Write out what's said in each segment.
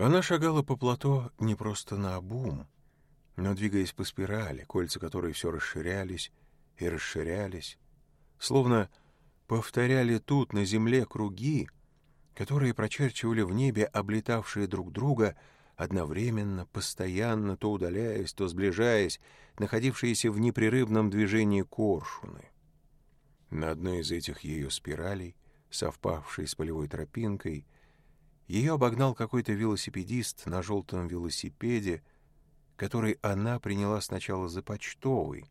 Она шагала по плато не просто на обум, но двигаясь по спирали, кольца которой все расширялись и расширялись, словно повторяли тут, на земле, круги, которые прочерчивали в небе облетавшие друг друга, одновременно, постоянно, то удаляясь, то сближаясь, находившиеся в непрерывном движении коршуны. На одной из этих ее спиралей, совпавшей с полевой тропинкой, — ее обогнал какой-то велосипедист на желтом велосипеде, который она приняла сначала за почтовый.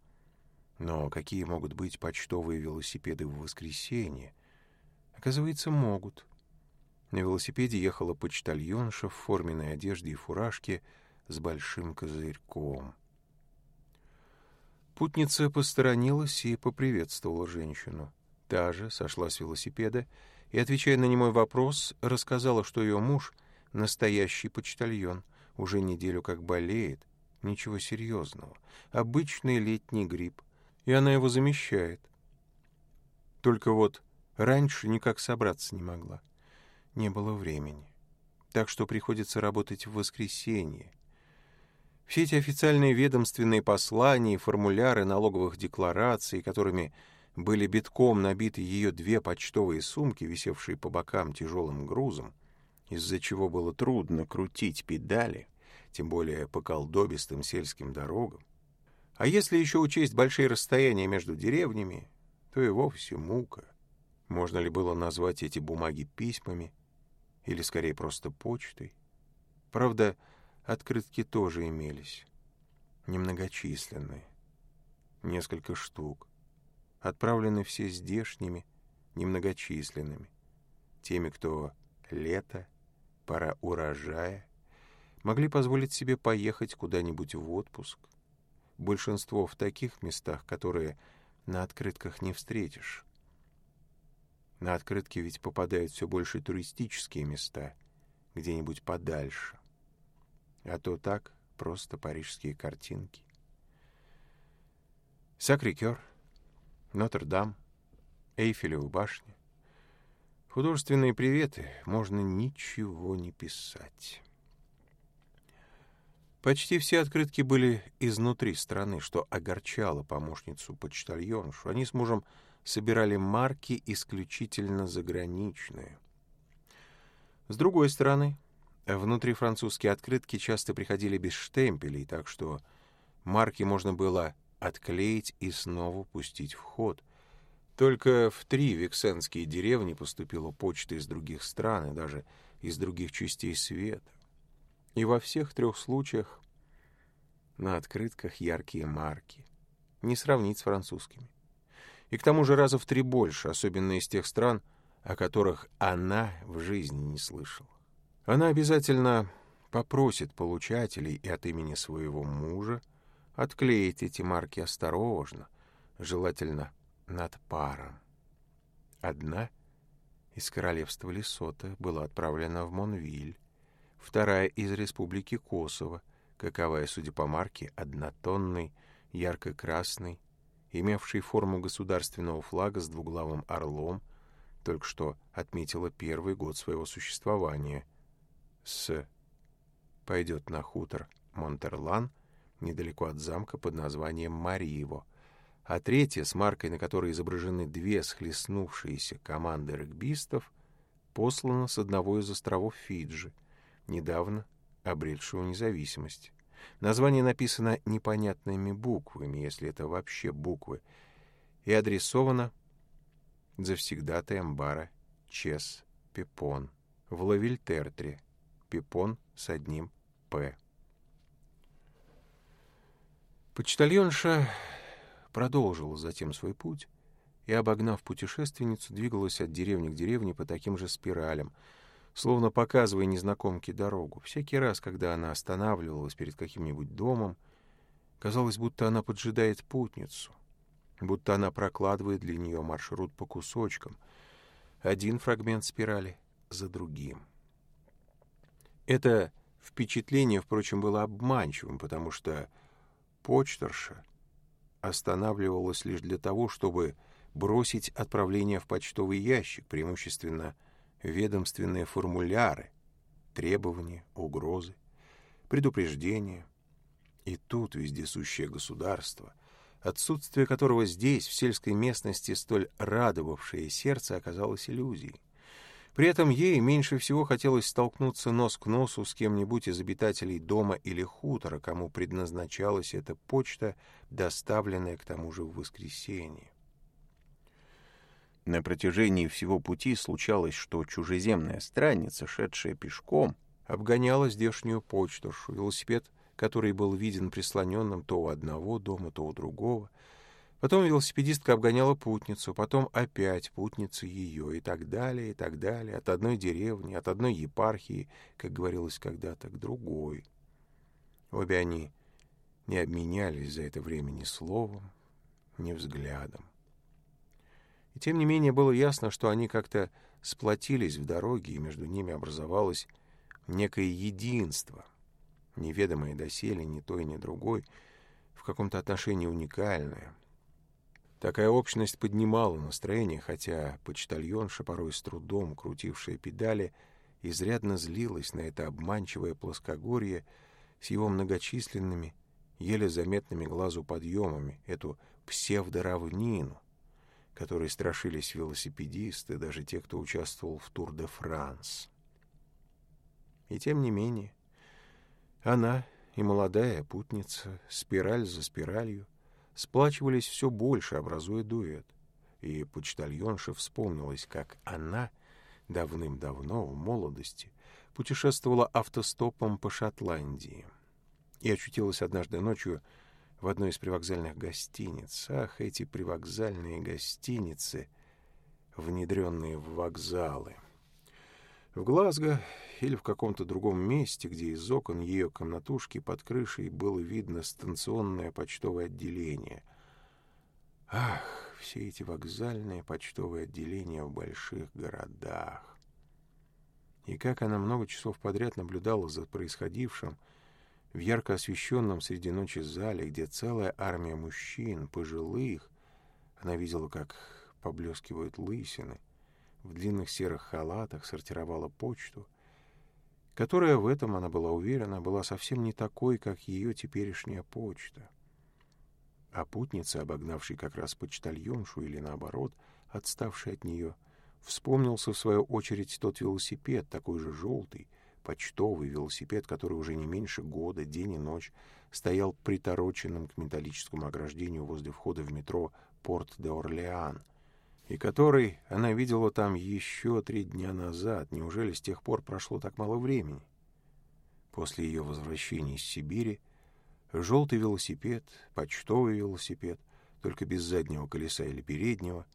Но какие могут быть почтовые велосипеды в воскресенье? Оказывается, могут. На велосипеде ехала почтальонша в форменной одежде и фуражке с большим козырьком. Путница посторонилась и поприветствовала женщину. Та же сошла с велосипеда и, отвечая на немой вопрос, рассказала, что ее муж — настоящий почтальон, уже неделю как болеет, ничего серьезного, обычный летний грипп, и она его замещает. Только вот раньше никак собраться не могла, не было времени. Так что приходится работать в воскресенье. Все эти официальные ведомственные послания и формуляры налоговых деклараций, которыми были битком набиты ее две почтовые сумки, висевшие по бокам тяжелым грузом, из-за чего было трудно крутить педали, тем более по колдобистым сельским дорогам. А если еще учесть большие расстояния между деревнями, то и вовсе мука. Можно ли было назвать эти бумаги письмами или, скорее, просто почтой? Правда, открытки тоже имелись, немногочисленные, несколько штук отправлены все здешними, немногочисленными, теми, кто лето, пора урожая, могли позволить себе поехать куда-нибудь в отпуск. Большинство в таких местах, которые на открытках не встретишь. На открытке ведь попадают все больше туристические места, где-нибудь подальше. А то так, просто парижские картинки. Сакрикер Нотр-Дам, Эйфелева башня. Художественные приветы можно ничего не писать. Почти все открытки были изнутри страны, что огорчало помощницу почтальоншу. Они с мужем собирали марки исключительно заграничные. С другой стороны, внутри французские открытки часто приходили без штемпелей, так что марки можно было отклеить и снова пустить в ход. Только в три вексенские деревни поступила почта из других стран и даже из других частей света. И во всех трех случаях на открытках яркие марки. Не сравнить с французскими. И к тому же раза в три больше, особенно из тех стран, о которых она в жизни не слышала. Она обязательно попросит получателей и от имени своего мужа Отклеить эти марки осторожно, желательно над паром. Одна из королевства Лесота была отправлена в Монвиль, вторая из республики Косово, каковая, судя по марке, однотонный, ярко-красный, имевший форму государственного флага с двуглавым орлом, только что отметила первый год своего существования. С. Пойдет на хутор Монтерлан недалеко от замка под названием Мариево. А третья с маркой, на которой изображены две схлестнувшиеся команды регбистов, послана с одного из островов Фиджи, недавно обретшего независимость. Название написано непонятными буквами, если это вообще буквы, и адресовано завсегдатаем бара Чес Пепон в Лавильтертре, Пипон с одним «п». Почтальонша продолжила затем свой путь и, обогнав путешественницу, двигалась от деревни к деревне по таким же спиралям, словно показывая незнакомке дорогу. Всякий раз, когда она останавливалась перед каким-нибудь домом, казалось, будто она поджидает путницу, будто она прокладывает для нее маршрут по кусочкам, один фрагмент спирали за другим. Это впечатление, впрочем, было обманчивым, потому что почтерша останавливалась лишь для того, чтобы бросить отправление в почтовый ящик, преимущественно ведомственные формуляры, требования, угрозы, предупреждения. И тут вездесущее государство, отсутствие которого здесь, в сельской местности, столь радовавшее сердце, оказалось иллюзией. При этом ей меньше всего хотелось столкнуться нос к носу с кем-нибудь из обитателей дома или хутора, кому предназначалась эта почта, доставленная к тому же в воскресенье. На протяжении всего пути случалось, что чужеземная странница, шедшая пешком, обгоняла здешнюю почту, велосипед, который был виден прислоненным то у одного дома, то у другого, — Потом велосипедистка обгоняла путницу, потом опять путницу ее и так далее, и так далее, от одной деревни, от одной епархии, как говорилось когда-то, к другой. Обе они не обменялись за это время ни словом, ни взглядом. И тем не менее было ясно, что они как-то сплотились в дороге, и между ними образовалось некое единство, неведомое доселе ни той, ни другой, в каком-то отношении уникальное, Такая общность поднимала настроение, хотя почтальонша, порой с трудом крутившая педали, изрядно злилась на это обманчивое плоскогорье с его многочисленными, еле заметными глазу подъемами, эту псевдоравнину, которой страшились велосипедисты, даже те, кто участвовал в Тур-де-Франс. И тем не менее, она и молодая путница, спираль за спиралью, сплачивались все больше, образуя дуэт. И почтальонша вспомнилась, как она давным-давно, в молодости, путешествовала автостопом по Шотландии и очутилась однажды ночью в одной из привокзальных гостиниц. Ах, эти привокзальные гостиницы, внедренные в вокзалы! — в Глазго или в каком-то другом месте, где из окон ее комнатушки под крышей было видно станционное почтовое отделение. Ах, все эти вокзальные почтовые отделения в больших городах! И как она много часов подряд наблюдала за происходившим в ярко освещенном среди ночи зале, где целая армия мужчин, пожилых, она видела, как поблескивают лысины — в длинных серых халатах сортировала почту, которая в этом, она была уверена, была совсем не такой, как ее теперешняя почта. А путница, обогнавший как раз почтальоншу или наоборот, отставший от нее, вспомнился в свою очередь тот велосипед, такой же желтый, почтовый велосипед, который уже не меньше года, день и ночь, стоял притороченным к металлическому ограждению возле входа в метро Порт-де-Орлеан, и который а она видела там еще три дня назад. Неужели с тех пор прошло так мало времени? После ее возвращения из Сибири желтый велосипед, почтовый велосипед, только без заднего колеса или переднего,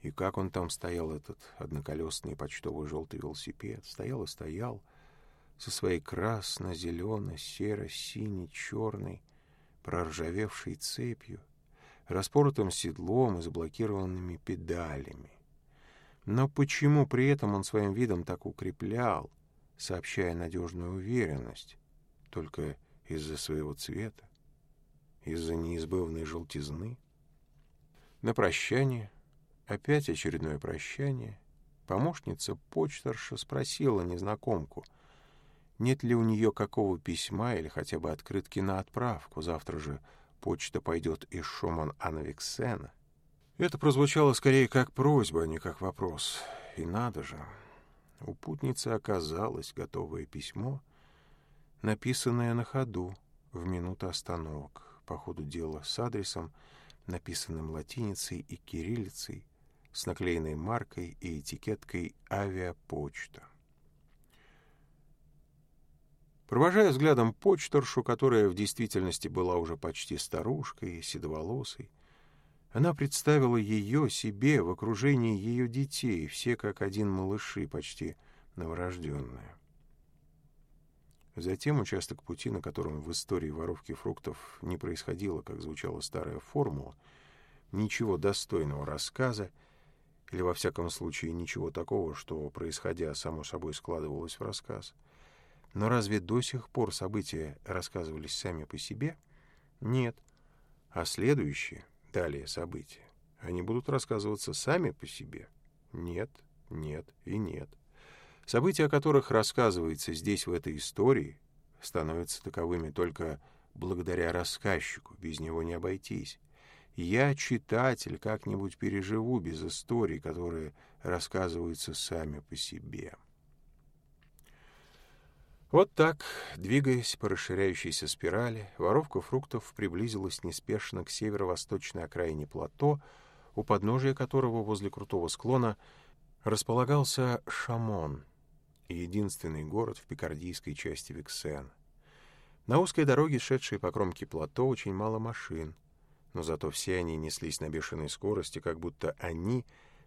и как он там стоял, этот одноколесный почтовый желтый велосипед, стоял и стоял, со своей красно-зеленой, серо-синей, черной, проржавевшей цепью — распоротым седлом и заблокированными педалями. Но почему при этом он своим видом так укреплял, сообщая надежную уверенность, только из-за своего цвета, из-за неизбывной желтизны? На прощание, опять очередное прощание, помощница почтарша спросила незнакомку, нет ли у нее какого письма или хотя бы открытки на отправку завтра же, почта пойдет из Шуман-Анвексена. Это прозвучало скорее как просьба, а не как вопрос. И надо же. У путницы оказалось готовое письмо, написанное на ходу в минуту остановок, по ходу дела с адресом, написанным латиницей и кириллицей, с наклеенной маркой и этикеткой «Авиапочта». Провожая взглядом почторшу, которая в действительности была уже почти старушкой, седоволосой, она представила ее себе в окружении ее детей, все как один малыши, почти новорожденные. Затем участок пути, на котором в истории воровки фруктов не происходило, как звучала старая формула, ничего достойного рассказа, или во всяком случае ничего такого, что, происходя, само собой складывалось в рассказ — но разве до сих пор события рассказывались сами по себе? Нет. А следующие, далее события, они будут рассказываться сами по себе? Нет, нет и нет. События, о которых рассказывается здесь, в этой истории, становятся таковыми только благодаря рассказчику, без него не обойтись. Я, читатель, как-нибудь переживу без историй, которые рассказываются сами по себе». Вот так, двигаясь по расширяющейся спирали, воровка фруктов приблизилась неспешно к северо-восточной окраине плато, у подножия которого возле крутого склона располагался Шамон, единственный город в пикардийской части Виксен. На узкой дороге, шедшей по кромке плато, очень мало машин, но зато все они неслись на бешеной скорости, как будто они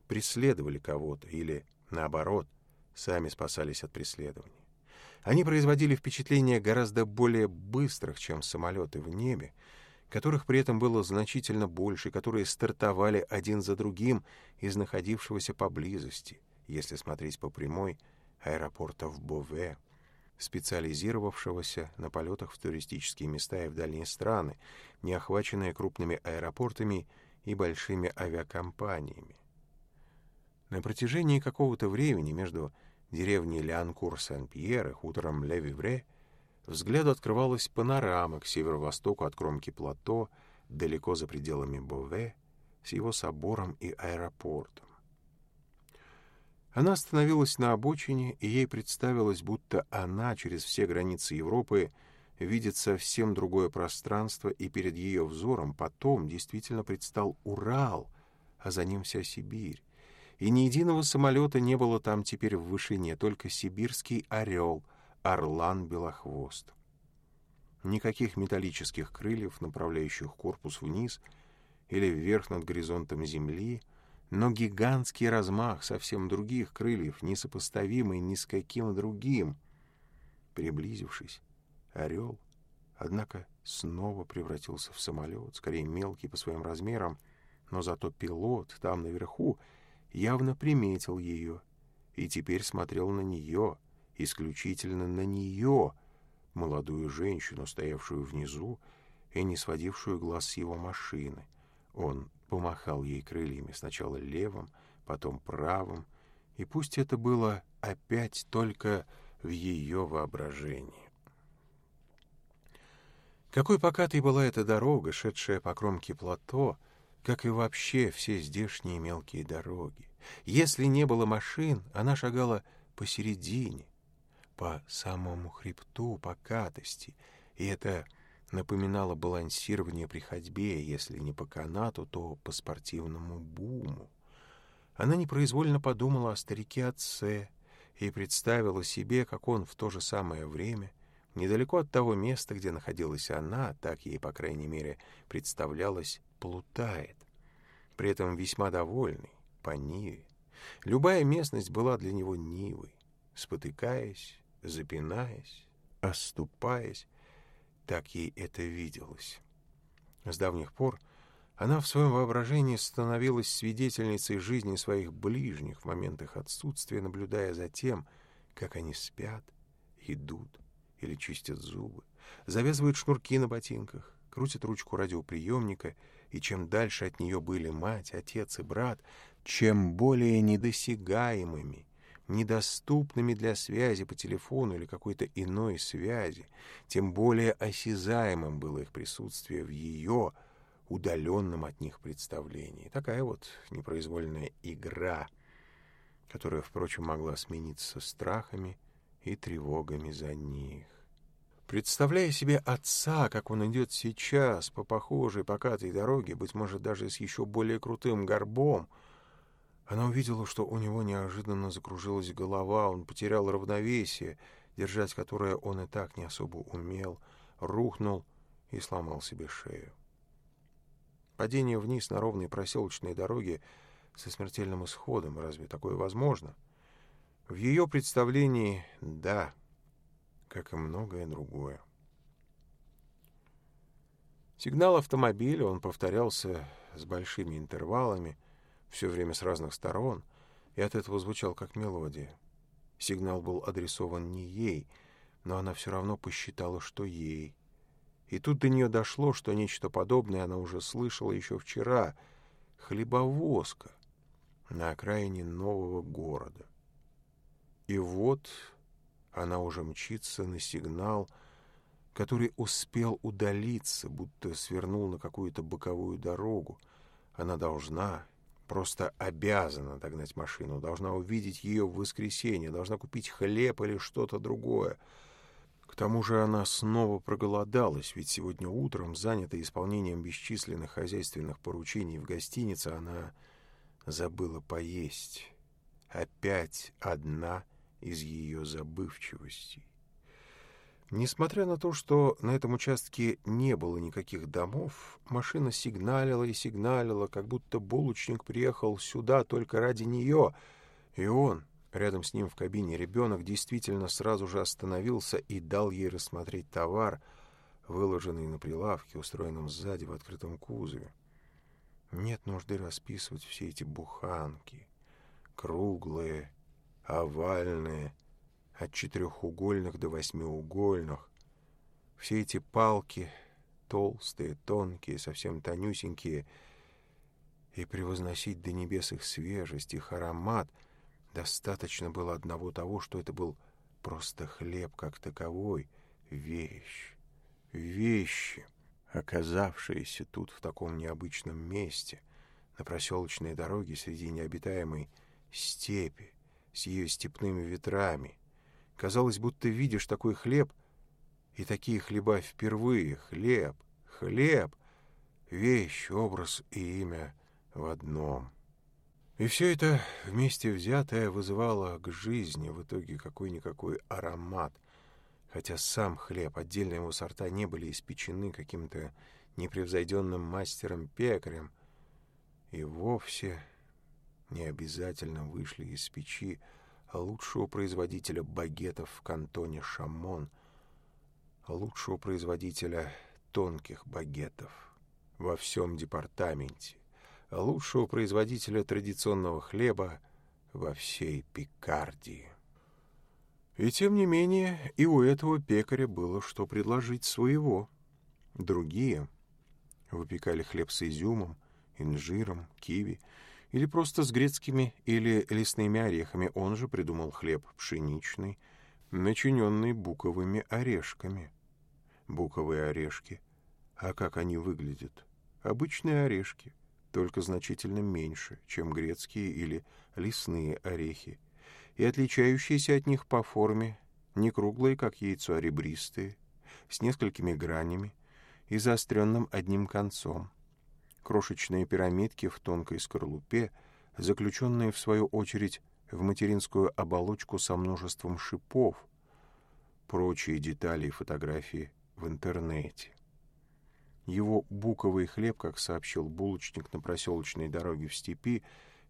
преследовали кого-то или, наоборот, сами спасались от преследования. Они производили впечатление гораздо более быстрых, чем самолеты в небе, которых при этом было значительно больше, которые стартовали один за другим из находившегося поблизости, если смотреть по прямой, аэропорта в Бове, специализировавшегося на полетах в туристические места и в дальние страны, не охваченные крупными аэропортами и большими авиакомпаниями. На протяжении какого-то времени между деревни Лянкур Сен-Пьер и хутором Левивре, взгляду открывалась панорама к северо-востоку от кромки плато, далеко за пределами Бове, с его собором и аэропортом. Она остановилась на обочине, и ей представилось, будто она через все границы Европы видит совсем другое пространство, и перед ее взором потом действительно предстал Урал, а за ним вся Сибирь, и ни единого самолета не было там теперь в вышине, только сибирский «Орел», «Орлан Белохвост». Никаких металлических крыльев, направляющих корпус вниз или вверх над горизонтом земли, но гигантский размах совсем других крыльев, несопоставимый ни с каким другим. Приблизившись, «Орел», однако, снова превратился в самолет, скорее мелкий по своим размерам, но зато пилот там наверху — явно приметил ее и теперь смотрел на нее, исключительно на нее, молодую женщину, стоявшую внизу и не сводившую глаз с его машины. Он помахал ей крыльями сначала левым, потом правым, и пусть это было опять только в ее воображении. Какой покатой была эта дорога, шедшая по кромке плато, как и вообще все здешние мелкие дороги. Если не было машин, она шагала посередине, по самому хребту по покатости, и это напоминало балансирование при ходьбе, если не по канату, то по спортивному буму. Она непроизвольно подумала о старике-отце и представила себе, как он в то же самое время, недалеко от того места, где находилась она, так ей, по крайней мере, представлялось, плутает, при этом весьма довольный, по Ниве. Любая местность была для него Нивой. Спотыкаясь, запинаясь, оступаясь, так ей это виделось. С давних пор она в своем воображении становилась свидетельницей жизни своих ближних в моментах отсутствия, наблюдая за тем, как они спят, идут или чистят зубы, завязывают шнурки на ботинках, крутят ручку радиоприемника, и чем дальше от нее были мать, отец и брат, чем более недосягаемыми, недоступными для связи по телефону или какой-то иной связи, тем более осязаемым было их присутствие в ее удаленном от них представлении. Такая вот непроизвольная игра, которая, впрочем, могла смениться страхами и тревогами за них. Представляя себе отца, как он идет сейчас по похожей покатой дороге, быть может, даже с еще более крутым горбом — она увидела, что у него неожиданно закружилась голова, он потерял равновесие, держать которое он и так не особо умел, рухнул и сломал себе шею. Падение вниз на ровной проселочной дороге со смертельным исходом, разве такое возможно? В ее представлении — да, как и многое другое. Сигнал автомобиля, он повторялся с большими интервалами — все время с разных сторон, и от этого звучал как мелодия. Сигнал был адресован не ей, но она все равно посчитала, что ей. И тут до нее дошло, что нечто подобное она уже слышала еще вчера. Хлебовозка на окраине нового города. И вот она уже мчится на сигнал, который успел удалиться, будто свернул на какую-то боковую дорогу. Она должна, просто обязана догнать машину, должна увидеть ее в воскресенье, должна купить хлеб или что-то другое. К тому же она снова проголодалась, ведь сегодня утром, занятая исполнением бесчисленных хозяйственных поручений в гостинице, она забыла поесть. Опять одна из ее забывчивостей. Несмотря на то, что на этом участке не было никаких домов, машина сигналила и сигналила, как будто булочник приехал сюда только ради нее. И он, рядом с ним в кабине ребенок, действительно сразу же остановился и дал ей рассмотреть товар, выложенный на прилавке, устроенном сзади в открытом кузове. Нет нужды расписывать все эти буханки, круглые, овальные, от четырехугольных до восьмиугольных. Все эти палки, толстые, тонкие, совсем тонюсенькие, и превозносить до небес их свежесть, их аромат, достаточно было одного того, что это был просто хлеб как таковой, вещь, вещи, оказавшиеся тут в таком необычном месте, на проселочной дороге среди необитаемой степи, с ее степными ветрами — Казалось, будто видишь такой хлеб, и такие хлеба впервые. Хлеб, хлеб, вещь, образ и имя в одном. И все это вместе взятое вызывало к жизни в итоге какой-никакой аромат, хотя сам хлеб, отдельно его сорта не были испечены каким-то непревзойденным мастером-пекарем, и вовсе не обязательно вышли из печи, лучшего производителя багетов в кантоне Шамон, лучшего производителя тонких багетов во всем департаменте, лучшего производителя традиционного хлеба во всей Пикардии. И тем не менее, и у этого пекаря было что предложить своего. Другие выпекали хлеб с изюмом, инжиром, киви — или просто с грецкими или лесными орехами, он же придумал хлеб пшеничный, начиненный буковыми орешками. Буковые орешки. А как они выглядят? Обычные орешки, только значительно меньше, чем грецкие или лесные орехи, и отличающиеся от них по форме, не круглые, как яйцо, а ребристые, с несколькими гранями и заостренным одним концом. Крошечные пирамидки в тонкой скорлупе, заключенные в свою очередь в материнскую оболочку со множеством шипов, прочие детали и фотографии в интернете. Его буковый хлеб, как сообщил булочник на проселочной дороге в степи,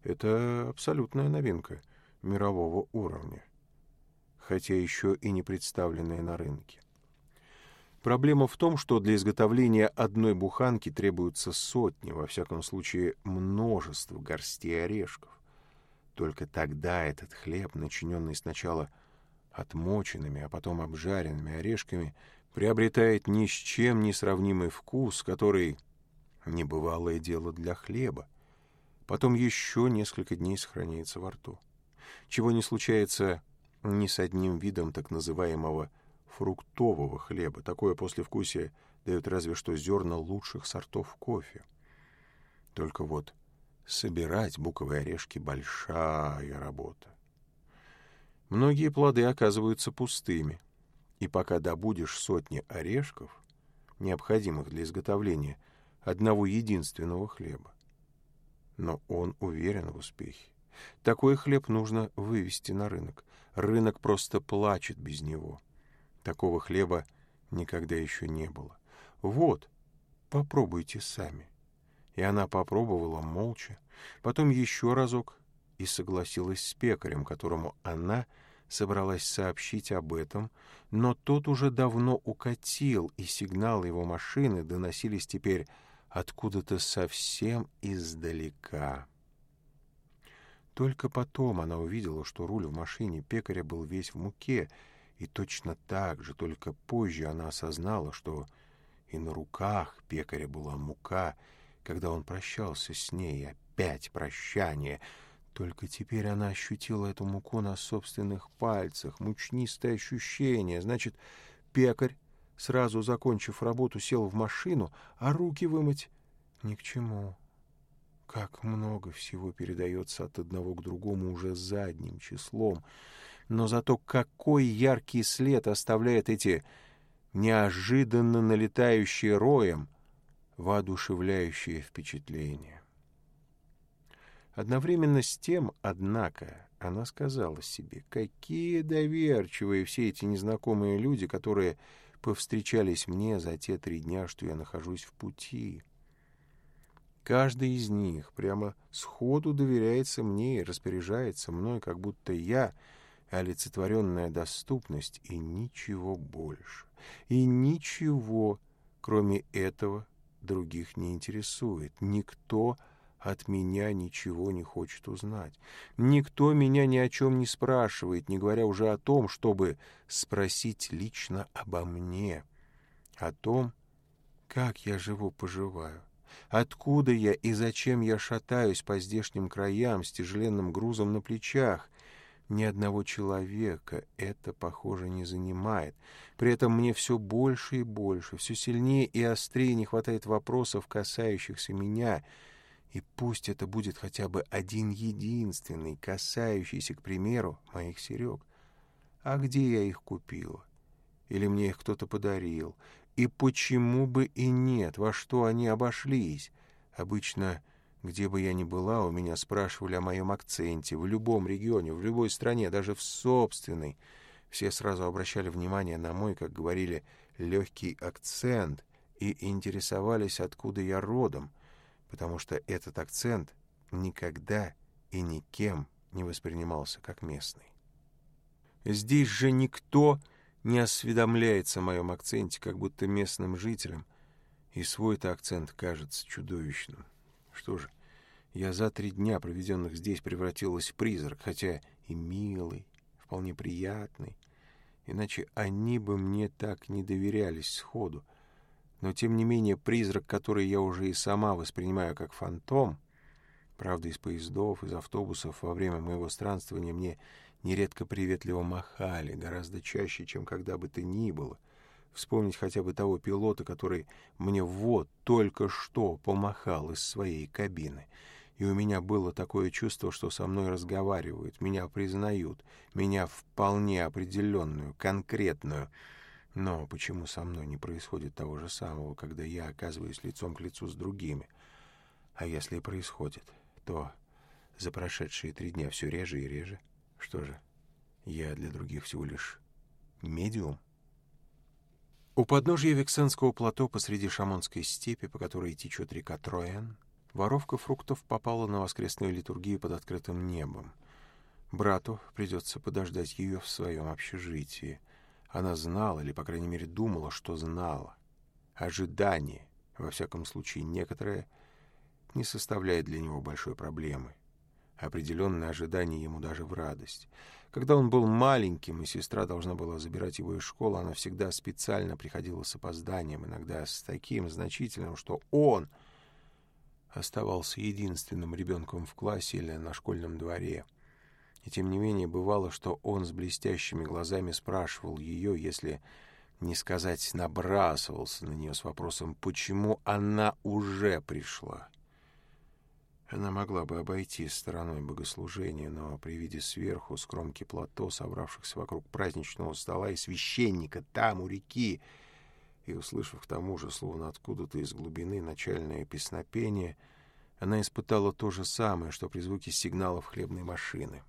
это абсолютная новинка мирового уровня, хотя еще и не представленная на рынке. Проблема в том, что для изготовления одной буханки требуются сотни, во всяком случае множество горстей орешков. Только тогда этот хлеб, начиненный сначала отмоченными, а потом обжаренными орешками, приобретает ни с чем не сравнимый вкус, который небывалое дело для хлеба. Потом еще несколько дней сохраняется во рту. Чего не случается ни с одним видом так называемого фруктового хлеба. Такое послевкусие дает разве что зерна лучших сортов кофе. Только вот собирать буковые орешки — большая работа. Многие плоды оказываются пустыми, и пока добудешь сотни орешков, необходимых для изготовления одного единственного хлеба. Но он уверен в успехе. Такой хлеб нужно вывести на рынок. Рынок просто плачет без него. Такого хлеба никогда еще не было. «Вот, попробуйте сами». И она попробовала молча, потом еще разок и согласилась с пекарем, которому она собралась сообщить об этом, но тот уже давно укатил, и сигналы его машины доносились теперь откуда-то совсем издалека. Только потом она увидела, что руль в машине пекаря был весь в муке, и точно так же, только позже она осознала, что и на руках пекаря была мука, когда он прощался с ней, опять прощание. Только теперь она ощутила эту муку на собственных пальцах, мучнистое ощущение. Значит, пекарь, сразу закончив работу, сел в машину, а руки вымыть ни к чему. Как много всего передается от одного к другому уже задним числом но зато какой яркий след оставляет эти неожиданно налетающие роем воодушевляющие впечатления. Одновременно с тем, однако, она сказала себе, какие доверчивые все эти незнакомые люди, которые повстречались мне за те три дня, что я нахожусь в пути. Каждый из них прямо сходу доверяется мне и распоряжается мной, как будто я — олицетворенная доступность и ничего больше. И ничего, кроме этого, других не интересует. Никто от меня ничего не хочет узнать. Никто меня ни о чем не спрашивает, не говоря уже о том, чтобы спросить лично обо мне, о том, как я живу-поживаю. Откуда я и зачем я шатаюсь по здешним краям с тяжеленным грузом на плечах, ни одного человека это, похоже, не занимает. При этом мне все больше и больше, все сильнее и острее не хватает вопросов, касающихся меня. И пусть это будет хотя бы один единственный, касающийся, к примеру, моих серег. А где я их купила? Или мне их кто-то подарил? И почему бы и нет? Во что они обошлись? Обычно... Где бы я ни была, у меня спрашивали о моем акценте, в любом регионе, в любой стране, даже в собственной. Все сразу обращали внимание на мой, как говорили, легкий акцент и интересовались, откуда я родом, потому что этот акцент никогда и никем не воспринимался как местный. Здесь же никто не осведомляется о моем акценте, как будто местным жителям, и свой-то акцент кажется чудовищным. Что же, я за три дня, проведенных здесь, превратилась в призрак, хотя и милый, вполне приятный. Иначе они бы мне так не доверялись сходу. Но, тем не менее, призрак, который я уже и сама воспринимаю как фантом, правда, из поездов, из автобусов во время моего странствования мне нередко приветливо махали, гораздо чаще, чем когда бы то ни было вспомнить хотя бы того пилота, который мне вот только что помахал из своей кабины. И у меня было такое чувство, что со мной разговаривают, меня признают, меня вполне определенную, конкретную. Но почему со мной не происходит того же самого, когда я оказываюсь лицом к лицу с другими? А если и происходит, то за прошедшие три дня все реже и реже. Что же, я для других всего лишь медиум? У подножья Вексенского плато посреди Шамонской степи, по которой течет река Троен, воровка фруктов попала на воскресную литургию под открытым небом. Брату придется подождать ее в своем общежитии. Она знала, или, по крайней мере, думала, что знала. Ожидание, во всяком случае, некоторое, не составляет для него большой проблемы определенно ожидание ему даже в радость. Когда он был маленьким, и сестра должна была забирать его из школы, она всегда специально приходила с опозданием, иногда с таким значительным, что он оставался единственным ребенком в классе или на школьном дворе. И тем не менее бывало, что он с блестящими глазами спрашивал ее, если не сказать набрасывался на нее с вопросом, почему она уже пришла. — она могла бы обойти стороной богослужения, но при виде сверху, скромки плато, собравшихся вокруг праздничного стола и священника там, у реки, и, услышав к тому же, словно откуда-то из глубины, начальное песнопение, она испытала то же самое, что при звуке сигналов хлебной машины.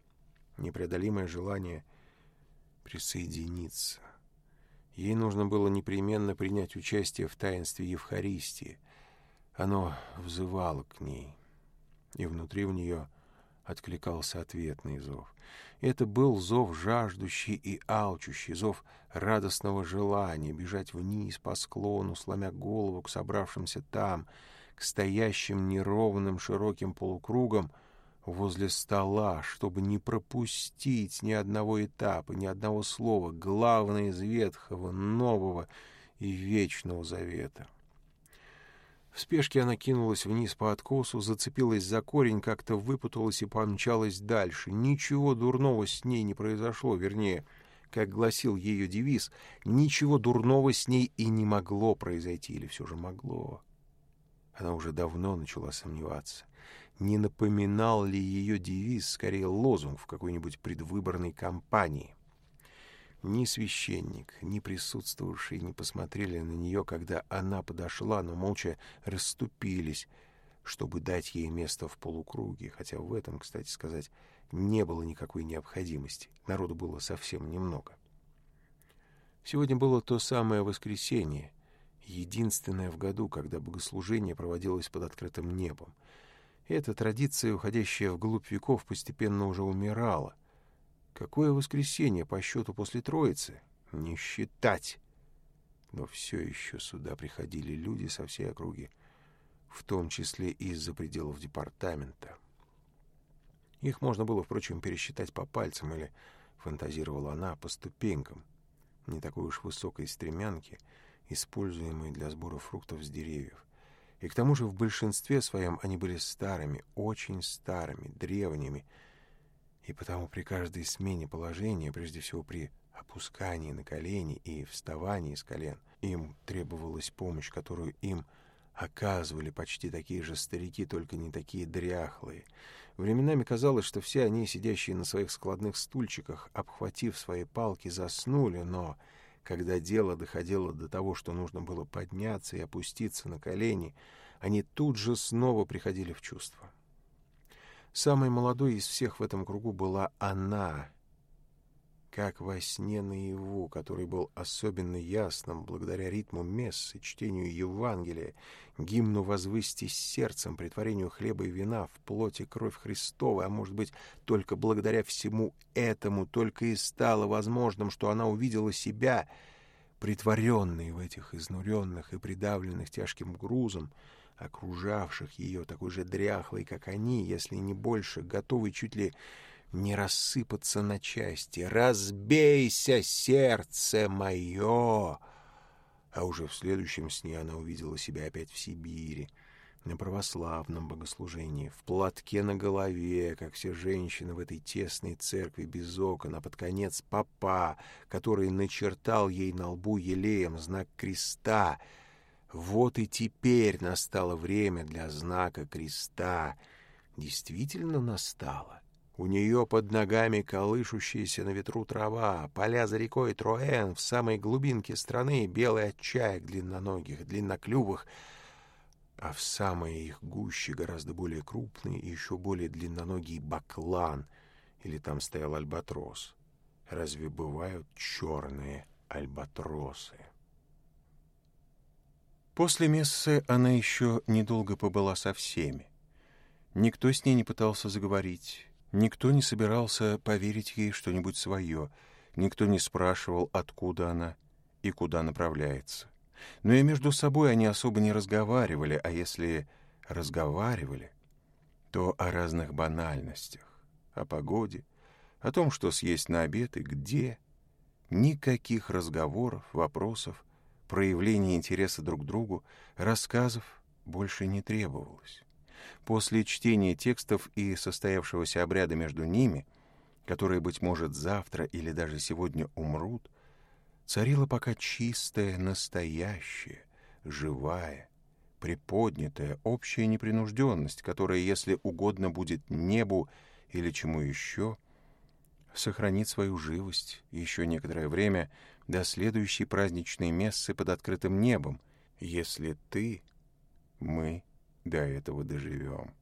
Непреодолимое желание присоединиться. Ей нужно было непременно принять участие в таинстве Евхаристии. Оно взывало к ней и внутри в нее откликался ответный зов. Это был зов жаждущий и алчущий, зов радостного желания бежать вниз по склону, сломя голову к собравшимся там, к стоящим неровным широким полукругам возле стола, чтобы не пропустить ни одного этапа, ни одного слова, главное из Ветхого, Нового и Вечного Завета. В спешке она кинулась вниз по откосу, зацепилась за корень, как-то выпуталась и помчалась дальше. Ничего дурного с ней не произошло, вернее, как гласил ее девиз, ничего дурного с ней и не могло произойти, или все же могло. Она уже давно начала сомневаться. Не напоминал ли ее девиз, скорее, лозунг в какой-нибудь предвыборной кампании? Ни священник, ни присутствовавшие не посмотрели на нее, когда она подошла, но молча расступились, чтобы дать ей место в полукруге, хотя в этом, кстати сказать, не было никакой необходимости. Народу было совсем немного. Сегодня было то самое воскресенье, единственное в году, когда богослужение проводилось под открытым небом. Эта традиция, уходящая вглубь веков, постепенно уже умирала — Какое воскресенье по счету после Троицы? Не считать! Но все еще сюда приходили люди со всей округи, в том числе и из-за пределов департамента. Их можно было, впрочем, пересчитать по пальцам или, фантазировала она, по ступенькам, не такой уж высокой стремянки, используемой для сбора фруктов с деревьев. И к тому же в большинстве своем они были старыми, очень старыми, древними, и потому при каждой смене положения, прежде всего при опускании на колени и вставании с колен, им требовалась помощь, которую им оказывали почти такие же старики, только не такие дряхлые. Временами казалось, что все они, сидящие на своих складных стульчиках, обхватив свои палки, заснули, но когда дело доходило до того, что нужно было подняться и опуститься на колени, они тут же снова приходили в чувство. Самой молодой из всех в этом кругу была она. Как во сне наяву, который был особенно ясным благодаря ритму мессы, чтению Евангелия, гимну «Возвысьтесь сердцем», притворению хлеба и вина в плоти кровь Христова, а может быть, только благодаря всему этому только и стало возможным, что она увидела себя, притворенной в этих изнуренных и придавленных тяжким грузом, окружавших ее такой же дряхлой, как они, если не больше, готовый чуть ли не рассыпаться на части. «Разбейся, сердце мое!» А уже в следующем сне она увидела себя опять в Сибири, на православном богослужении, в платке на голове, как все женщины в этой тесной церкви без окон, а под конец папа, который начертал ей на лбу елеем знак креста — вот и теперь настало время для знака креста. Действительно настало. У нее под ногами колышущаяся на ветру трава, поля за рекой Троэн, в самой глубинке страны белый отчаек длинноногих, длинноклювых, а в самой их гуще гораздо более крупный и еще более длинноногий баклан, или там стоял альбатрос. Разве бывают черные альбатросы? После мессы она еще недолго побыла со всеми. Никто с ней не пытался заговорить, никто не собирался поверить ей что-нибудь свое, никто не спрашивал, откуда она и куда направляется. Но и между собой они особо не разговаривали, а если разговаривали, то о разных банальностях, о погоде, о том, что съесть на обед и где. Никаких разговоров, вопросов проявлении интереса друг к другу рассказов больше не требовалось. После чтения текстов и состоявшегося обряда между ними, которые, быть может, завтра или даже сегодня умрут, царила пока чистая, настоящая, живая, приподнятая, общая непринужденность, которая, если угодно будет небу или чему еще, сохранит свою живость еще некоторое время — до следующей праздничной мессы под открытым небом, если ты, мы до этого доживем.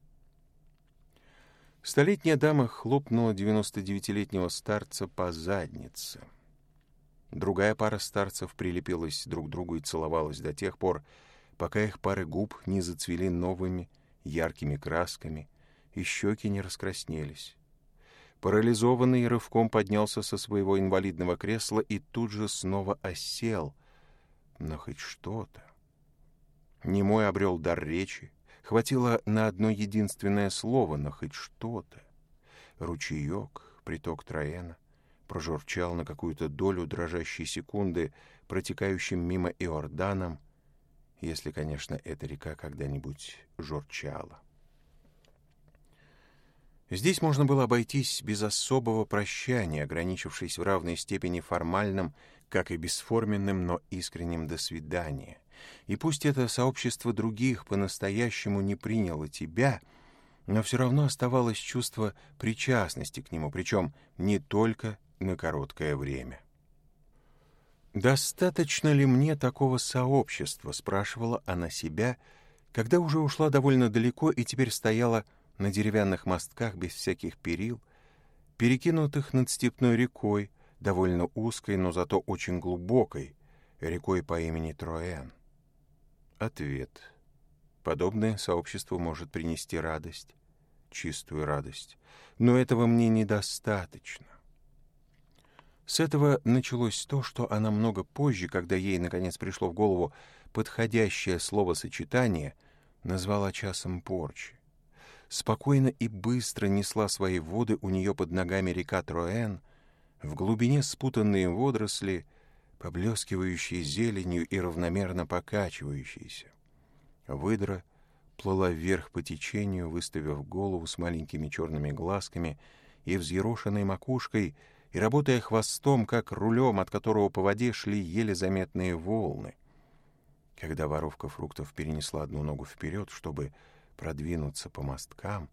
Столетняя дама хлопнула 99-летнего старца по заднице. Другая пара старцев прилепилась друг к другу и целовалась до тех пор, пока их пары губ не зацвели новыми яркими красками и щеки не раскраснелись. Парализованный рывком поднялся со своего инвалидного кресла и тут же снова осел. Но хоть что-то. Немой обрел дар речи. Хватило на одно единственное слово, но хоть что-то. Ручеек, приток Трояна, прожурчал на какую-то долю дрожащей секунды, протекающим мимо Иорданом, если, конечно, эта река когда-нибудь журчала. Здесь можно было обойтись без особого прощания, ограничившись в равной степени формальным, как и бесформенным, но искренним «до свидания». И пусть это сообщество других по-настоящему не приняло тебя, но все равно оставалось чувство причастности к нему, причем не только на короткое время. «Достаточно ли мне такого сообщества?» — спрашивала она себя, когда уже ушла довольно далеко и теперь стояла на деревянных мостках без всяких перил, перекинутых над степной рекой, довольно узкой, но зато очень глубокой, рекой по имени Троэн? Ответ. Подобное сообщество может принести радость, чистую радость, но этого мне недостаточно. С этого началось то, что она много позже, когда ей, наконец, пришло в голову подходящее словосочетание, назвала часом порчи спокойно и быстро несла свои воды у нее под ногами река Троэн, в глубине спутанные водоросли, поблескивающие зеленью и равномерно покачивающиеся. Выдра плыла вверх по течению, выставив голову с маленькими черными глазками и взъерошенной макушкой, и работая хвостом, как рулем, от которого по воде шли еле заметные волны. Когда воровка фруктов перенесла одну ногу вперед, чтобы продвинуться по мосткам,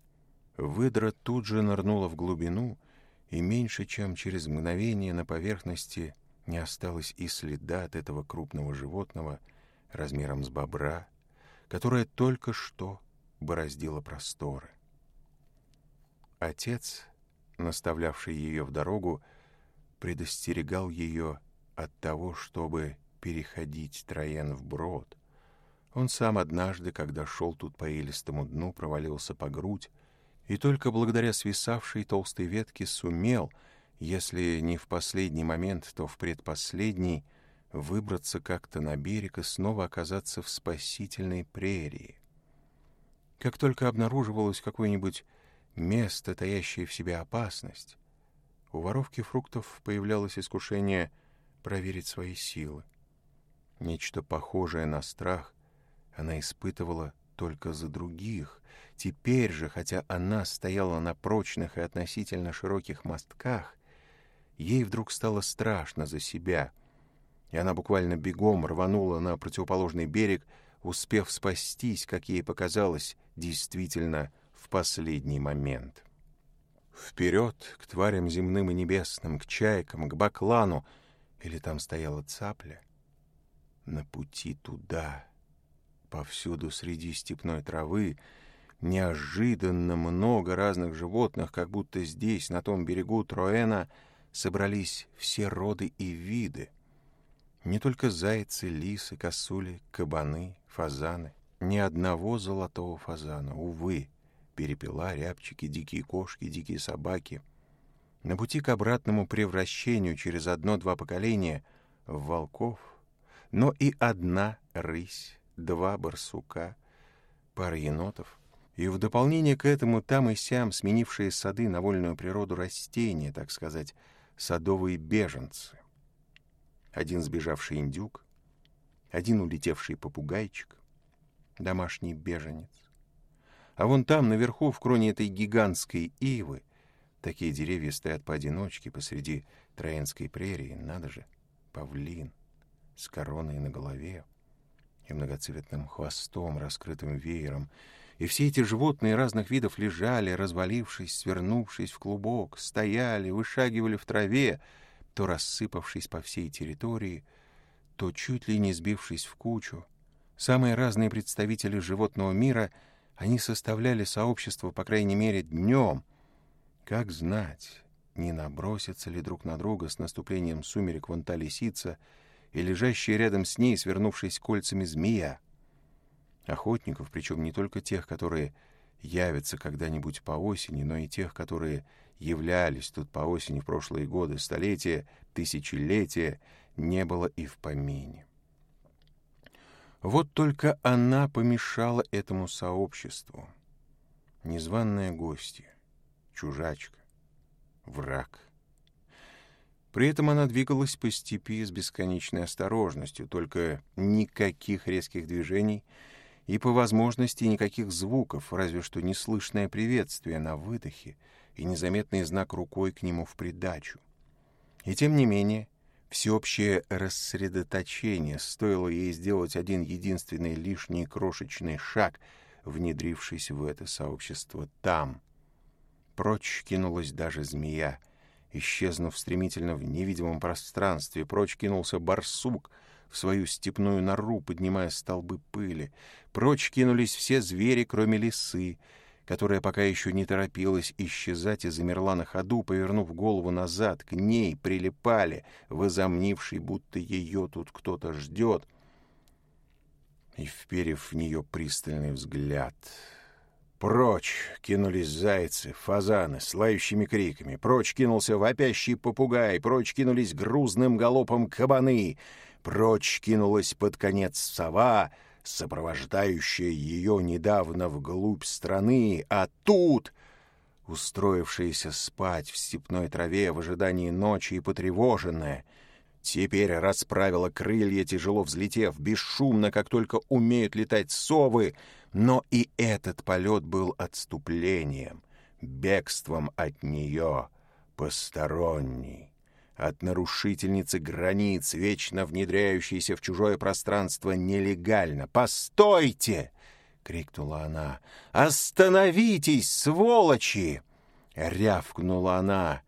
выдра тут же нырнула в глубину, и меньше чем через мгновение на поверхности не осталось и следа от этого крупного животного размером с бобра, которое только что бороздило просторы. Отец, наставлявший ее в дорогу, предостерегал ее от того, чтобы переходить Троян вброд — он сам однажды, когда шел тут по илистому дну, провалился по грудь, и только благодаря свисавшей толстой ветке сумел, если не в последний момент, то в предпоследний, выбраться как-то на берег и снова оказаться в спасительной прерии. Как только обнаруживалось какое-нибудь место, таящее в себе опасность, у воровки фруктов появлялось искушение проверить свои силы. Нечто похожее на страх она испытывала только за других. Теперь же, хотя она стояла на прочных и относительно широких мостках, ей вдруг стало страшно за себя, и она буквально бегом рванула на противоположный берег, успев спастись, как ей показалось, действительно в последний момент. Вперед, к тварям земным и небесным, к чайкам, к баклану, или там стояла цапля, на пути туда — повсюду среди степной травы, неожиданно много разных животных, как будто здесь, на том берегу Троэна, собрались все роды и виды. Не только зайцы, лисы, косули, кабаны, фазаны. Ни одного золотого фазана, увы, перепела, рябчики, дикие кошки, дикие собаки. На пути к обратному превращению через одно-два поколения в волков, но и одна рысь два барсука, пара енотов. И в дополнение к этому там и сям сменившие сады на вольную природу растения, так сказать, садовые беженцы. Один сбежавший индюк, один улетевший попугайчик, домашний беженец. А вон там, наверху, в кроне этой гигантской ивы, такие деревья стоят поодиночке посреди Троянской прерии, надо же, павлин с короной на голове и многоцветным хвостом, раскрытым веером, и все эти животные разных видов лежали, развалившись, свернувшись в клубок, стояли, вышагивали в траве, то рассыпавшись по всей территории, то чуть ли не сбившись в кучу. Самые разные представители животного мира, они составляли сообщество, по крайней мере, днем. Как знать, не набросятся ли друг на друга с наступлением сумерек вон та лисица — и лежащий рядом с ней, свернувшись кольцами змея. Охотников, причем не только тех, которые явятся когда-нибудь по осени, но и тех, которые являлись тут по осени в прошлые годы, столетия, тысячелетия, не было и в помине. Вот только она помешала этому сообществу. Незваная гостья, чужачка, враг — при этом она двигалась по степи с бесконечной осторожностью, только никаких резких движений и, по возможности, никаких звуков, разве что неслышное приветствие на выдохе и незаметный знак рукой к нему в придачу. И тем не менее, всеобщее рассредоточение стоило ей сделать один единственный лишний крошечный шаг, внедрившись в это сообщество там. Прочь кинулась даже змея — Исчезнув стремительно в невидимом пространстве, прочь кинулся барсук в свою степную нору, поднимая столбы пыли. Прочь кинулись все звери, кроме лисы, которая пока еще не торопилась исчезать и замерла на ходу, повернув голову назад, к ней прилипали, возомнивший, будто ее тут кто-то ждет, и вперев в нее пристальный взгляд — Прочь кинулись зайцы, фазаны, с криками. Прочь кинулся вопящий попугай. Прочь кинулись грузным галопом кабаны. Прочь кинулась под конец сова, сопровождающая ее недавно вглубь страны. А тут, устроившаяся спать в степной траве в ожидании ночи и потревоженная, теперь расправила крылья, тяжело взлетев, бесшумно, как только умеют летать совы — но и этот полет был отступлением, бегством от нее, посторонней, от нарушительницы границ, вечно внедряющейся в чужое пространство нелегально. «Постойте!» — крикнула она. «Остановитесь, сволочи!» — рявкнула она,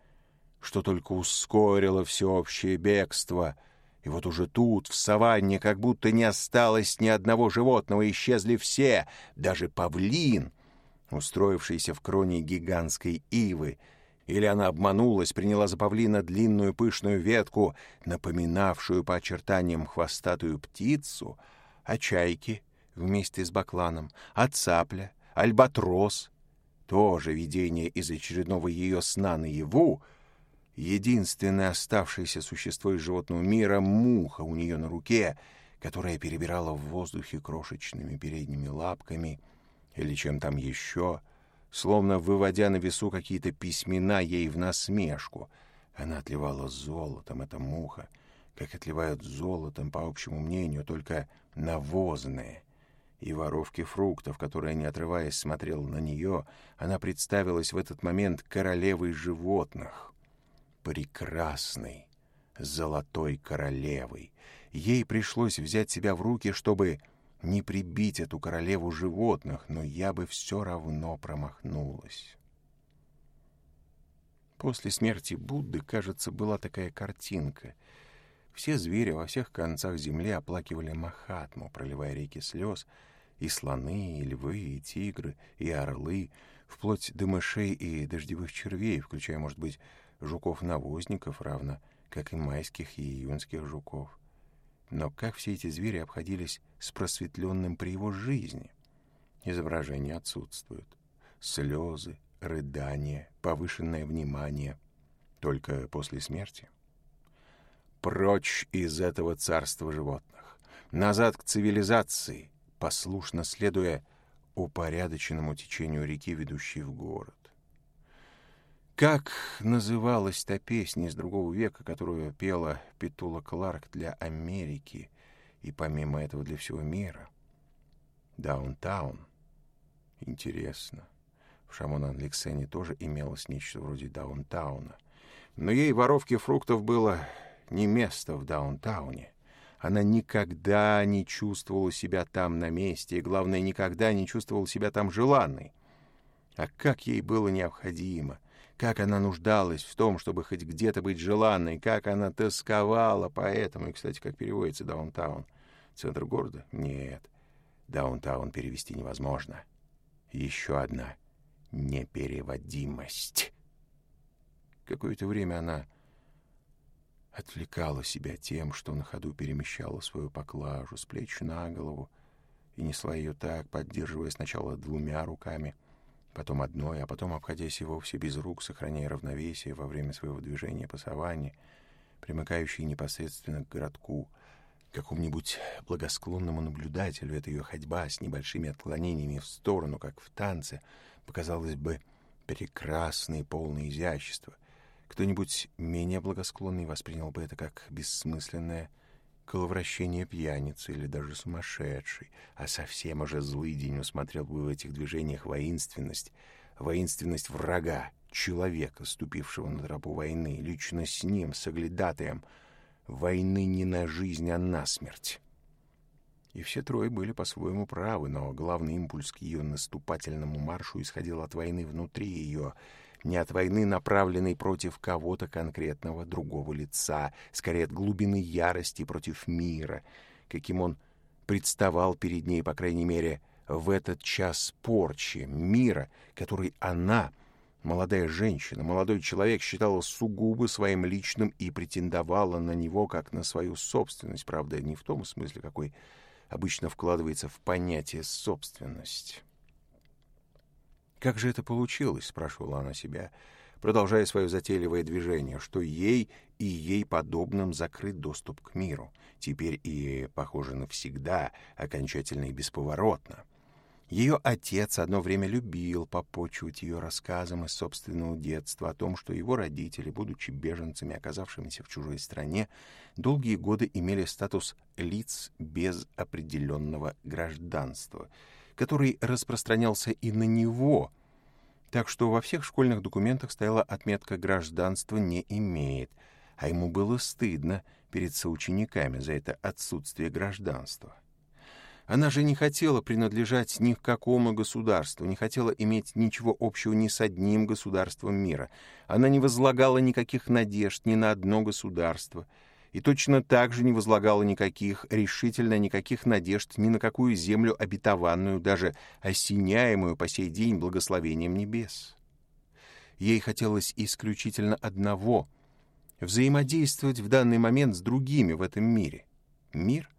что только ускорило всеобщее бегство — и вот уже тут, в саванне, как будто не осталось ни одного животного, исчезли все, даже павлин, устроившийся в кроне гигантской ивы. Или она обманулась, приняла за павлина длинную пышную ветку, напоминавшую по очертаниям хвостатую птицу, а чайки вместе с бакланом, а цапля, альбатрос — тоже видение из очередного ее сна наяву — единственное оставшееся существо из животного мира — муха у нее на руке, которая перебирала в воздухе крошечными передними лапками или чем там еще, словно выводя на весу какие-то письмена ей в насмешку. Она отливала золотом, эта муха, как отливают золотом, по общему мнению, только навозные и воровки фруктов, которая, не отрываясь, смотрела на нее, она представилась в этот момент королевой животных прекрасной, золотой королевой. Ей пришлось взять себя в руки, чтобы не прибить эту королеву животных, но я бы все равно промахнулась. После смерти Будды, кажется, была такая картинка. Все звери во всех концах земли оплакивали Махатму, проливая реки слез, и слоны, и львы, и тигры, и орлы, вплоть до мышей и дождевых червей, включая, может быть, Жуков навозников равно, как и майских и июнских жуков. Но как все эти звери обходились с просветленным при его жизни? Изображения отсутствуют. Слезы, рыдания, повышенное внимание. Только после смерти. Прочь из этого царства животных. Назад к цивилизации, послушно следуя упорядоченному течению реки, ведущей в город. Как называлась та песня из другого века, которую пела Петула Кларк для Америки и помимо этого для всего мира? Даунтаун. Интересно. В Шамонан Лексене тоже имелось нечто вроде даунтауна. Но ей воровки фруктов было не место в даунтауне. Она никогда не чувствовала себя там на месте, и, главное, никогда не чувствовала себя там желанной. А как ей было необходимо — как она нуждалась в том, чтобы хоть где-то быть желанной, как она тосковала по этому. И, кстати, как переводится даунтаун? Центр города? Нет. Даунтаун перевести невозможно. Еще одна непереводимость. Какое-то время она отвлекала себя тем, что на ходу перемещала свою поклажу с плеч на голову и несла ее так, поддерживая сначала двумя руками — Потом одной, а потом, обходясь и вовсе без рук, сохраняя равновесие во время своего движения по саванне, примыкающей непосредственно к городку, какому-нибудь благосклонному наблюдателю эта ее ходьба с небольшими отклонениями в сторону, как в танце, показалась бы прекрасной, полной изящества. Кто-нибудь менее благосклонный воспринял бы это как бессмысленное Коловращение пьяницы или даже сумасшедший, а совсем уже злый день усмотрел бы в этих движениях воинственность, воинственность врага, человека, ступившего на тропу войны, лично с ним, с оглядатаем, войны не на жизнь, а на смерть. И все трое были по-своему правы, но главный импульс к ее наступательному маршу исходил от войны внутри ее — не от войны, направленной против кого-то конкретного другого лица, скорее от глубины ярости против мира, каким он представал перед ней, по крайней мере, в этот час порчи мира, который она, молодая женщина, молодой человек, считала сугубо своим личным и претендовала на него как на свою собственность, правда, не в том смысле, какой обычно вкладывается в понятие «собственность». Как же это получилось? спрашивала она себя, продолжая свое затейливое движение, что ей и ей подобным закрыт доступ к миру, теперь и, похоже, навсегда, окончательно и бесповоротно. Ее отец одно время любил попочивать ее рассказом из собственного детства о том, что его родители, будучи беженцами, оказавшимися в чужой стране, долгие годы имели статус лиц без определенного гражданства — который распространялся и на него. Так что во всех школьных документах стояла отметка «гражданство не имеет», а ему было стыдно перед соучениками за это отсутствие гражданства. Она же не хотела принадлежать ни к какому государству, не хотела иметь ничего общего ни с одним государством мира. Она не возлагала никаких надежд ни на одно государство — и точно так же не возлагала никаких, решительно никаких надежд ни на какую землю обетованную, даже осеняемую по сей день благословением небес. Ей хотелось исключительно одного — взаимодействовать в данный момент с другими в этом мире. Мир?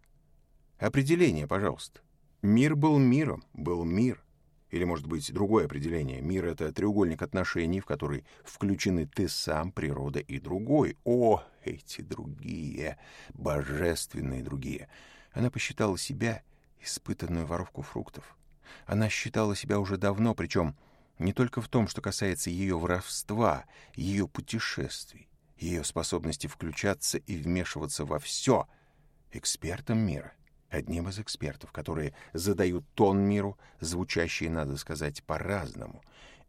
Определение, пожалуйста. Мир был миром, был мир. Или, может быть, другое определение. Мир — это треугольник отношений, в который включены ты сам, природа и другой. О, эти другие, божественные другие. Она посчитала себя испытанную воровку фруктов. Она считала себя уже давно, причем не только в том, что касается ее воровства, ее путешествий, ее способности включаться и вмешиваться во все, экспертом мира, одним из экспертов, которые задают тон миру, звучащие надо сказать, по-разному.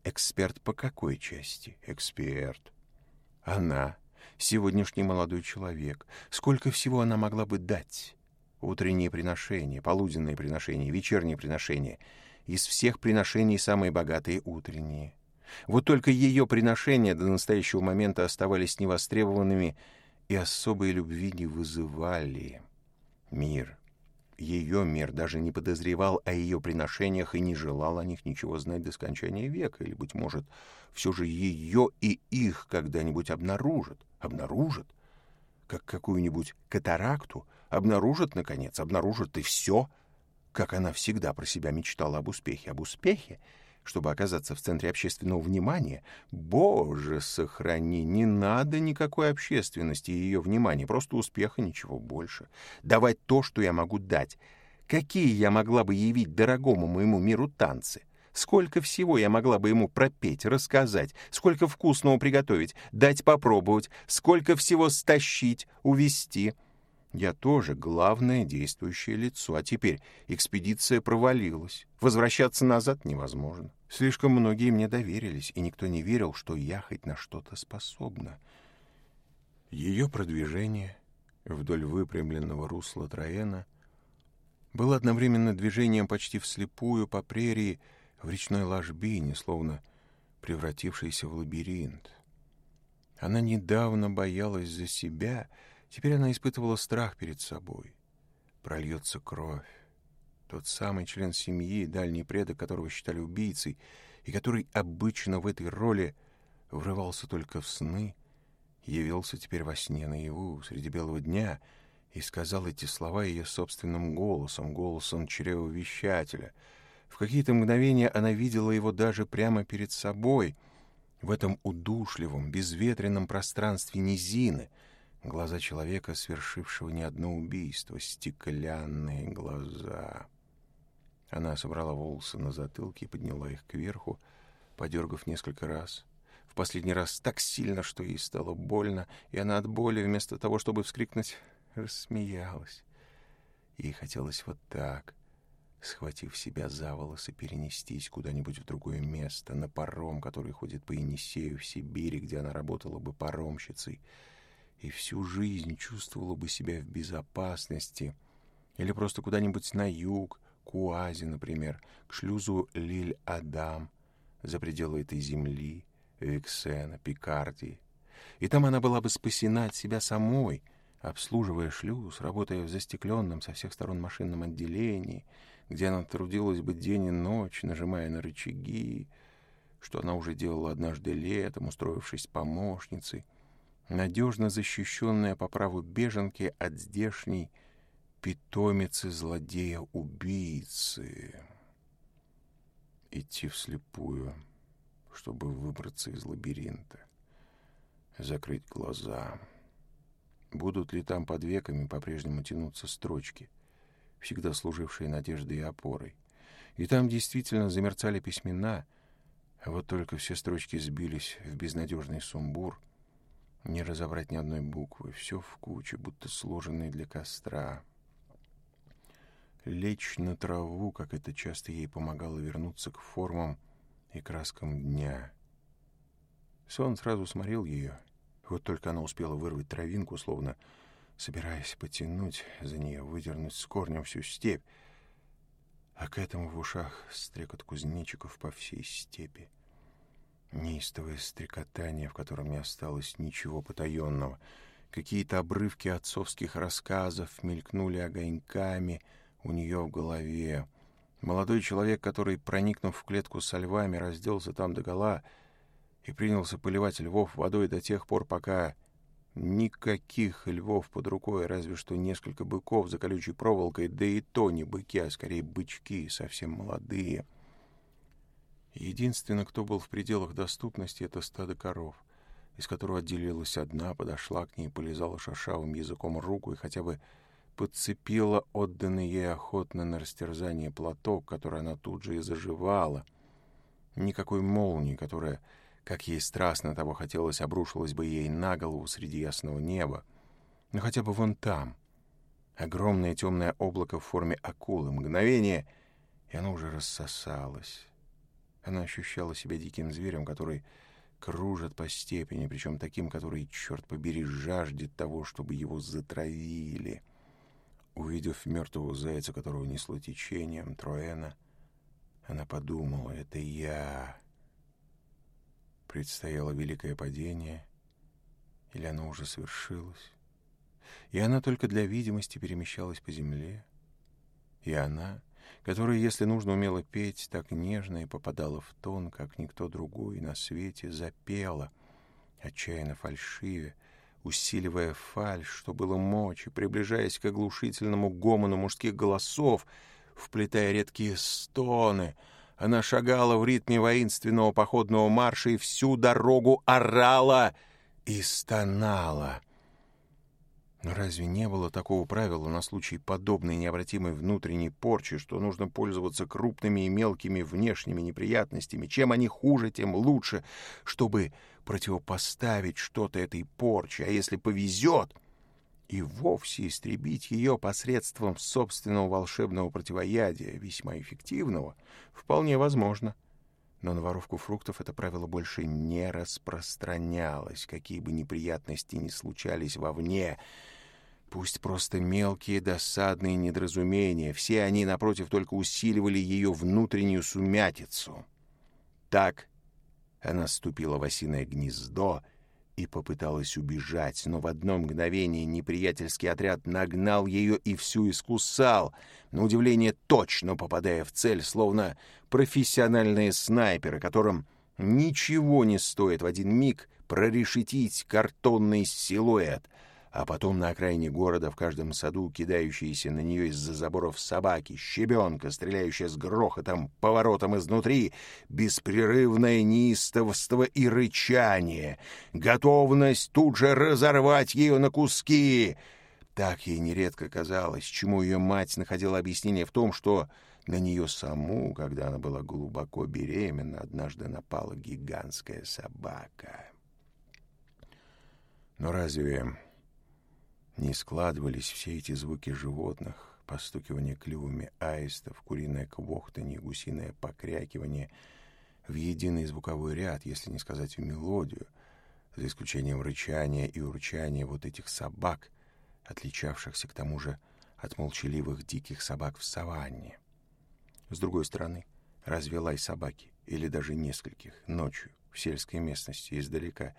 Эксперт по какой части? Эксперт. Она сегодняшний молодой человек, сколько всего она могла бы дать. Утренние приношения, полуденные приношения, вечерние приношения. Из всех приношений самые богатые утренние. Вот только ее приношения до настоящего момента оставались невостребованными и особой любви не вызывали. Мир, ее мир даже не подозревал о ее приношениях и не желал о них ничего знать до скончания века, или, быть может, все же ее и их когда-нибудь обнаружат, обнаружат, как какую-нибудь катаракту, обнаружат, наконец, обнаружат и все, как она всегда про себя мечтала об успехе, об успехе, чтобы оказаться в центре общественного внимания. Боже, сохрани, не надо никакой общественности и ее внимания, просто успеха, ничего больше. Давать то, что я могу дать. Какие я могла бы явить дорогому моему миру танцы? Сколько всего я могла бы ему пропеть, рассказать, сколько вкусного приготовить, дать попробовать, сколько всего стащить, увести — я тоже главное действующее лицо, а теперь экспедиция провалилась. Возвращаться назад невозможно. Слишком многие мне доверились, и никто не верил, что я хоть на что-то способна. Ее продвижение вдоль выпрямленного русла Троена было одновременно движением почти вслепую по прерии в речной ложбине, словно превратившейся в лабиринт. Она недавно боялась за себя — Теперь она испытывала страх перед собой. Прольется кровь. Тот самый член семьи, дальний предок которого считали убийцей, и который обычно в этой роли врывался только в сны, явился теперь во сне наяву, среди белого дня, и сказал эти слова ее собственным голосом, голосом чревовещателя. В какие-то мгновения она видела его даже прямо перед собой, в этом удушливом, безветренном пространстве низины — Глаза человека, свершившего не одно убийство, стеклянные глаза. Она собрала волосы на затылке и подняла их кверху, подергав несколько раз. В последний раз так сильно, что ей стало больно, и она от боли, вместо того, чтобы вскрикнуть, рассмеялась. Ей хотелось вот так, схватив себя за волосы, перенестись куда-нибудь в другое место, на паром, который ходит по Енисею в Сибири, где она работала бы паромщицей, и всю жизнь чувствовала бы себя в безопасности. Или просто куда-нибудь на юг, к Уазе, например, к шлюзу Лиль-Адам, за пределы этой земли, Виксена, Пикардии. И там она была бы спасена от себя самой, обслуживая шлюз, работая в застекленном со всех сторон машинном отделении, где она трудилась бы день и ночь, нажимая на рычаги, что она уже делала однажды летом, устроившись помощницей, надежно защищенная по праву беженки от здешней питомицы злодея-убийцы. Идти вслепую, чтобы выбраться из лабиринта. Закрыть глаза. Будут ли там под веками по-прежнему тянуться строчки, всегда служившие надеждой и опорой? И там действительно замерцали письмена, а вот только все строчки сбились в безнадежный сумбур — не разобрать ни одной буквы, все в куче, будто сложенные для костра. Лечь на траву, как это часто ей помогало вернуться к формам и краскам дня. Сон сразу сморил ее. Вот только она успела вырвать травинку, словно собираясь потянуть за нее, выдернуть с корнем всю степь, а к этому в ушах стрекот кузнечиков по всей степи. Неистовое стрекотание, в котором не осталось ничего потаенного. Какие-то обрывки отцовских рассказов мелькнули огоньками у нее в голове. Молодой человек, который, проникнув в клетку со львами, разделся там до догола и принялся поливать львов водой до тех пор, пока никаких львов под рукой, разве что несколько быков за колючей проволокой, да и то не быки, а скорее бычки, совсем молодые — Единственно, кто был в пределах доступности, это стадо коров, из которого отделилась одна, подошла к ней, полезала шершавым языком руку и хотя бы подцепила отданный ей охотно на растерзание платок, который она тут же и заживала. Никакой молнии, которая, как ей страстно того хотелось, обрушилась бы ей на голову среди ясного неба. Но хотя бы вон там. Огромное темное облако в форме акулы. Мгновение, и оно уже рассосалось она ощущала себя диким зверем, который кружит по степени, причем таким, который, черт побери, жаждет того, чтобы его затравили. Увидев мертвого зайца, которого несло течением, Троэна, она подумала, это я. Предстояло великое падение, или оно уже свершилось. И она только для видимости перемещалась по земле, и она которая, если нужно, умела петь так нежно и попадала в тон, как никто другой на свете, запела, отчаянно фальшиве, усиливая фальш, что было мочи, приближаясь к оглушительному гомону мужских голосов, вплетая редкие стоны. Она шагала в ритме воинственного походного марша и всю дорогу орала и стонала. Разве не было такого правила на случай подобной необратимой внутренней порчи, что нужно пользоваться крупными и мелкими внешними неприятностями? Чем они хуже, тем лучше, чтобы противопоставить что-то этой порче. А если повезет, и вовсе истребить ее посредством собственного волшебного противоядия, весьма эффективного, вполне возможно. — но на воровку фруктов это правило больше не распространялось, какие бы неприятности ни случались вовне. Пусть просто мелкие досадные недоразумения, все они, напротив, только усиливали ее внутреннюю сумятицу. Так она ступила в осиное гнездо — и попыталась убежать, но в одно мгновение неприятельский отряд нагнал ее и всю искусал, на удивление точно попадая в цель, словно профессиональные снайперы, которым ничего не стоит в один миг прорешетить картонный силуэт, а потом на окраине города в каждом саду кидающиеся на нее из-за заборов собаки, щебенка, стреляющая с грохотом, поворотом изнутри, беспрерывное неистовство и рычание, готовность тут же разорвать ее на куски. Так ей нередко казалось, чему ее мать находила объяснение в том, что на нее саму, когда она была глубоко беременна, однажды напала гигантская собака. Но разве не складывались все эти звуки животных, постукивание клювами аистов, куриное квохтанье, гусиное покрякивание. В единый звуковой ряд, если не сказать в мелодию, за исключением рычания и урчания вот этих собак, отличавшихся к тому же от молчаливых диких собак в саванне. С другой стороны, разве собаки, или даже нескольких, ночью, в сельской местности, издалека,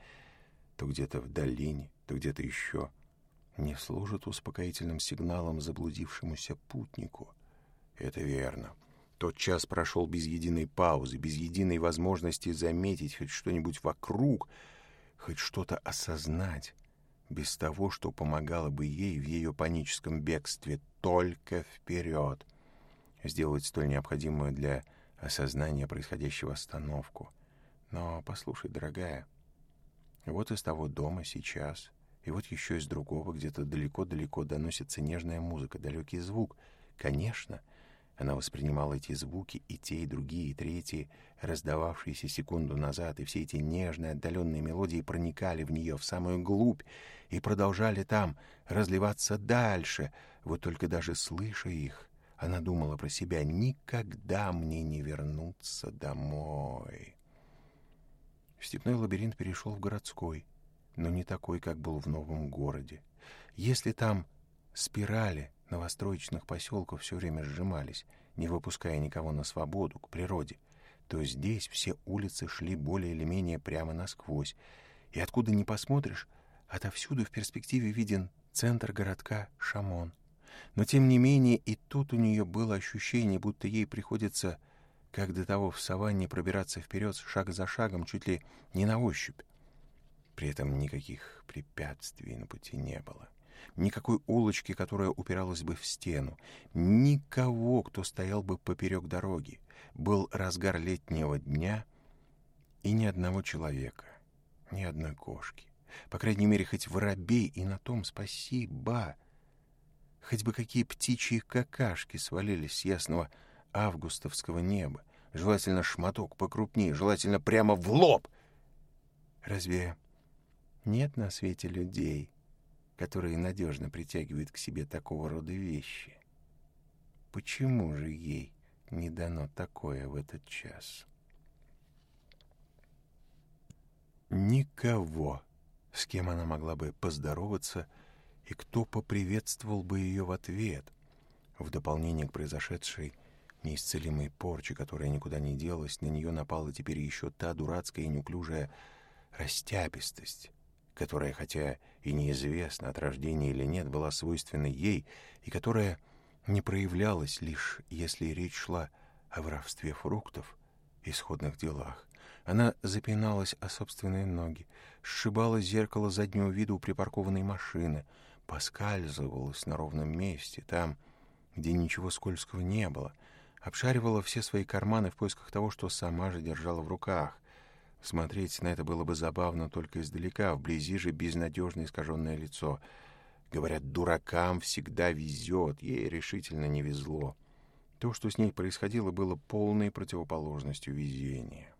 то где-то в долине, то где-то еще, не служит успокоительным сигналом заблудившемуся путнику. Это верно. Тот час прошел без единой паузы, без единой возможности заметить хоть что-нибудь вокруг, хоть что-то осознать, без того, что помогало бы ей в ее паническом бегстве только вперед, сделать столь необходимую для осознания происходящего остановку. Но послушай, дорогая, вот из того дома сейчас — и вот еще из другого, где-то далеко-далеко доносится нежная музыка, далекий звук. Конечно, она воспринимала эти звуки, и те, и другие, и третьи, раздававшиеся секунду назад, и все эти нежные отдаленные мелодии проникали в нее, в самую глубь, и продолжали там разливаться дальше. Вот только даже слыша их, она думала про себя «Никогда мне не вернуться домой». Степной лабиринт перешел в городской — но не такой, как был в новом городе. Если там спирали новостроечных поселков все время сжимались, не выпуская никого на свободу, к природе, то здесь все улицы шли более или менее прямо насквозь, и откуда не посмотришь, отовсюду в перспективе виден центр городка Шамон. Но тем не менее и тут у нее было ощущение, будто ей приходится, как до того в саванне, пробираться вперед шаг за шагом, чуть ли не на ощупь. При этом никаких препятствий на пути не было. Никакой улочки, которая упиралась бы в стену. Никого, кто стоял бы поперек дороги. Был разгар летнего дня и ни одного человека, ни одной кошки. По крайней мере, хоть воробей и на том спасибо. Хоть бы какие птичьи какашки свалились с ясного августовского неба. Желательно шматок покрупнее, желательно прямо в лоб. Разве нет на свете людей, которые надежно притягивают к себе такого рода вещи. Почему же ей не дано такое в этот час? Никого, с кем она могла бы поздороваться, и кто поприветствовал бы ее в ответ, в дополнение к произошедшей неисцелимой порче, которая никуда не делась, на нее напала теперь еще та дурацкая и неуклюжая растяпистость, которая, хотя и неизвестно от рождения или нет, была свойственной ей, и которая не проявлялась лишь, если речь шла о воровстве фруктов и сходных делах. Она запиналась о собственные ноги, сшибала зеркало заднего вида у припаркованной машины, поскальзывалась на ровном месте, там, где ничего скользкого не было, обшаривала все свои карманы в поисках того, что сама же держала в руках — Смотреть на это было бы забавно только издалека, вблизи же безнадежно искаженное лицо. Говорят, дуракам всегда везет, ей решительно не везло. То, что с ней происходило, было полной противоположностью везения.